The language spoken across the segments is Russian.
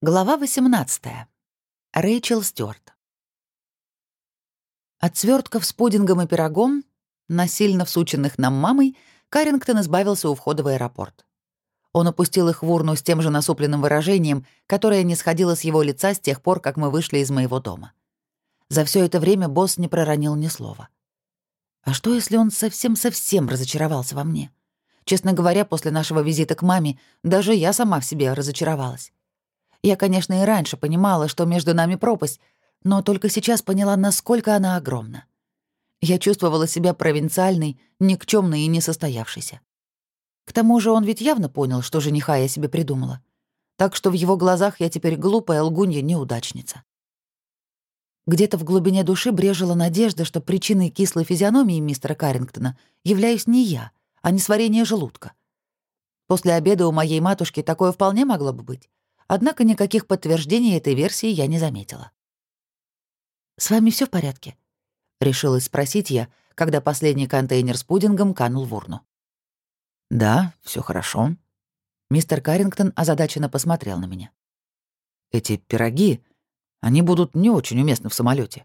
Глава 18. Рэйчел Стюарт. От свертков с пудингом и пирогом, насильно всученных нам мамой, Карингтон избавился у входа в аэропорт. Он опустил их в урну с тем же насупленным выражением, которое не сходило с его лица с тех пор, как мы вышли из моего дома. За все это время босс не проронил ни слова. А что, если он совсем-совсем разочаровался во мне? Честно говоря, после нашего визита к маме даже я сама в себе разочаровалась. Я, конечно, и раньше понимала, что между нами пропасть, но только сейчас поняла, насколько она огромна. Я чувствовала себя провинциальной, никчемной и несостоявшейся. К тому же он ведь явно понял, что жениха я себе придумала. Так что в его глазах я теперь глупая лгунья-неудачница. Где-то в глубине души брежила надежда, что причиной кислой физиономии мистера Каррингтона являюсь не я, а не сварение желудка. После обеда у моей матушки такое вполне могло бы быть. Однако никаких подтверждений этой версии я не заметила. «С вами все в порядке?» — решилась спросить я, когда последний контейнер с пудингом канул в урну. «Да, все хорошо». Мистер Каррингтон озадаченно посмотрел на меня. «Эти пироги, они будут не очень уместны в самолете.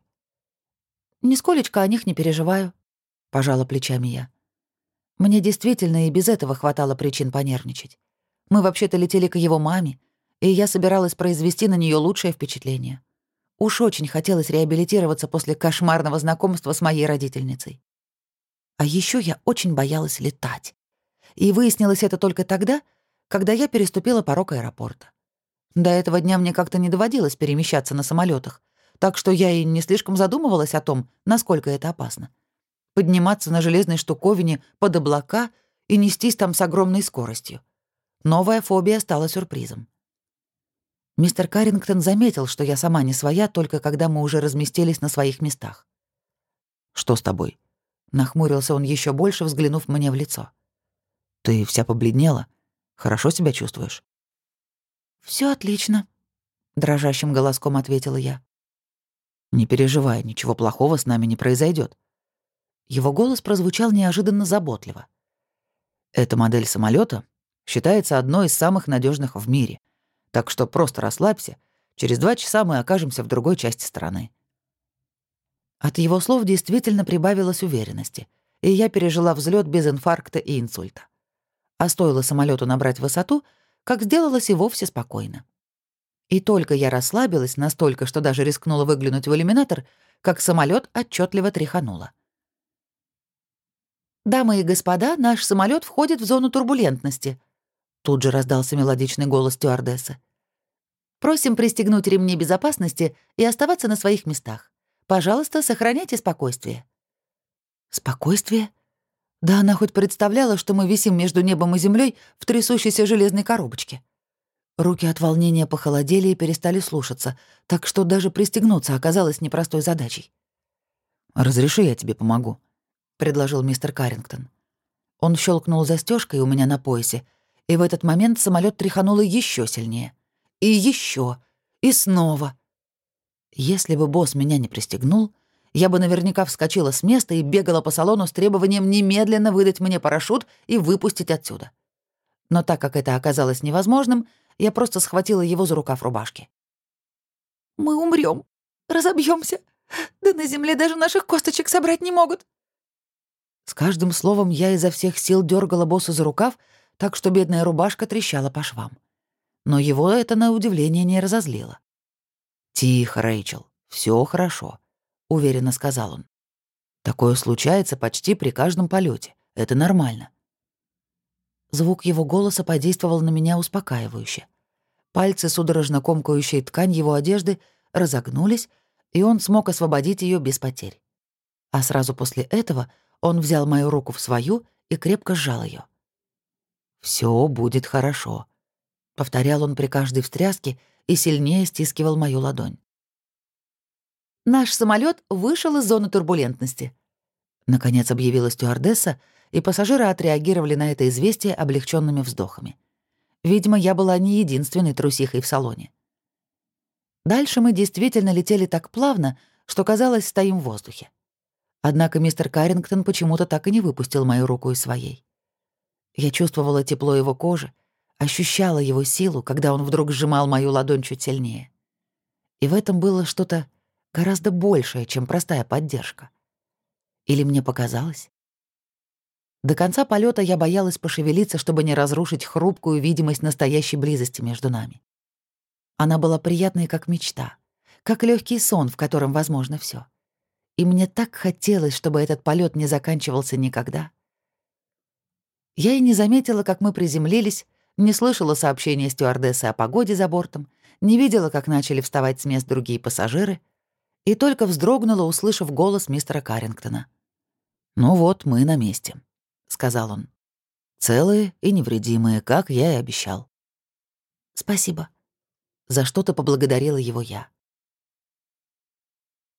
«Нисколечко о них не переживаю», — пожала плечами я. Мне действительно и без этого хватало причин понервничать. Мы вообще-то летели к его маме, и я собиралась произвести на нее лучшее впечатление. Уж очень хотелось реабилитироваться после кошмарного знакомства с моей родительницей. А еще я очень боялась летать. И выяснилось это только тогда, когда я переступила порог аэропорта. До этого дня мне как-то не доводилось перемещаться на самолетах, так что я и не слишком задумывалась о том, насколько это опасно. Подниматься на железной штуковине под облака и нестись там с огромной скоростью. Новая фобия стала сюрпризом. Мистер Каррингтон заметил, что я сама не своя, только когда мы уже разместились на своих местах. «Что с тобой?» Нахмурился он еще больше, взглянув мне в лицо. «Ты вся побледнела? Хорошо себя чувствуешь?» Все отлично», — дрожащим голоском ответила я. «Не переживай, ничего плохого с нами не произойдет. Его голос прозвучал неожиданно заботливо. «Эта модель самолета считается одной из самых надежных в мире — так что просто расслабься. Через два часа мы окажемся в другой части страны». От его слов действительно прибавилось уверенности, и я пережила взлет без инфаркта и инсульта. А стоило самолету набрать высоту, как сделалось и вовсе спокойно. И только я расслабилась настолько, что даже рискнула выглянуть в иллюминатор, как самолет отчетливо тряхануло. «Дамы и господа, наш самолет входит в зону турбулентности», Тут же раздался мелодичный голос стюардессы. «Просим пристегнуть ремни безопасности и оставаться на своих местах. Пожалуйста, сохраняйте спокойствие». «Спокойствие?» Да она хоть представляла, что мы висим между небом и землей в трясущейся железной коробочке. Руки от волнения похолодели и перестали слушаться, так что даже пристегнуться оказалось непростой задачей. «Разреши, я тебе помогу», — предложил мистер Каррингтон. Он щелкнул застежкой у меня на поясе, и в этот момент самолет тряхануло еще сильнее. И еще, и снова. Если бы босс меня не пристегнул, я бы наверняка вскочила с места и бегала по салону с требованием немедленно выдать мне парашют и выпустить отсюда. Но так как это оказалось невозможным, я просто схватила его за рукав рубашки. «Мы умрем, разобьемся. Да на земле даже наших косточек собрать не могут». С каждым словом я изо всех сил дергала босса за рукав, так что бедная рубашка трещала по швам. Но его это, на удивление, не разозлило. «Тихо, Рэйчел, все хорошо», — уверенно сказал он. «Такое случается почти при каждом полете. Это нормально». Звук его голоса подействовал на меня успокаивающе. Пальцы, судорожно комкающие ткань его одежды, разогнулись, и он смог освободить ее без потерь. А сразу после этого он взял мою руку в свою и крепко сжал ее. Все будет хорошо», — повторял он при каждой встряске и сильнее стискивал мою ладонь. «Наш самолет вышел из зоны турбулентности», — наконец объявила стюардесса, и пассажиры отреагировали на это известие облегченными вздохами. Видимо, я была не единственной трусихой в салоне. Дальше мы действительно летели так плавно, что, казалось, стоим в воздухе. Однако мистер Каррингтон почему-то так и не выпустил мою руку из своей. Я чувствовала тепло его кожи, ощущала его силу, когда он вдруг сжимал мою ладонь чуть сильнее. И в этом было что-то гораздо большее, чем простая поддержка. Или мне показалось? До конца полета я боялась пошевелиться, чтобы не разрушить хрупкую видимость настоящей близости между нами. Она была приятной, как мечта, как легкий сон, в котором возможно все. И мне так хотелось, чтобы этот полет не заканчивался никогда. Я и не заметила, как мы приземлились, не слышала сообщения стюардессы о погоде за бортом, не видела, как начали вставать с мест другие пассажиры, и только вздрогнула, услышав голос мистера Каррингтона. «Ну вот, мы на месте», — сказал он. «Целые и невредимые, как я и обещал». «Спасибо». За что-то поблагодарила его я.